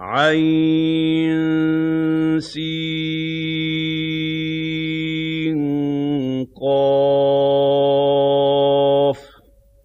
عين سين قاف.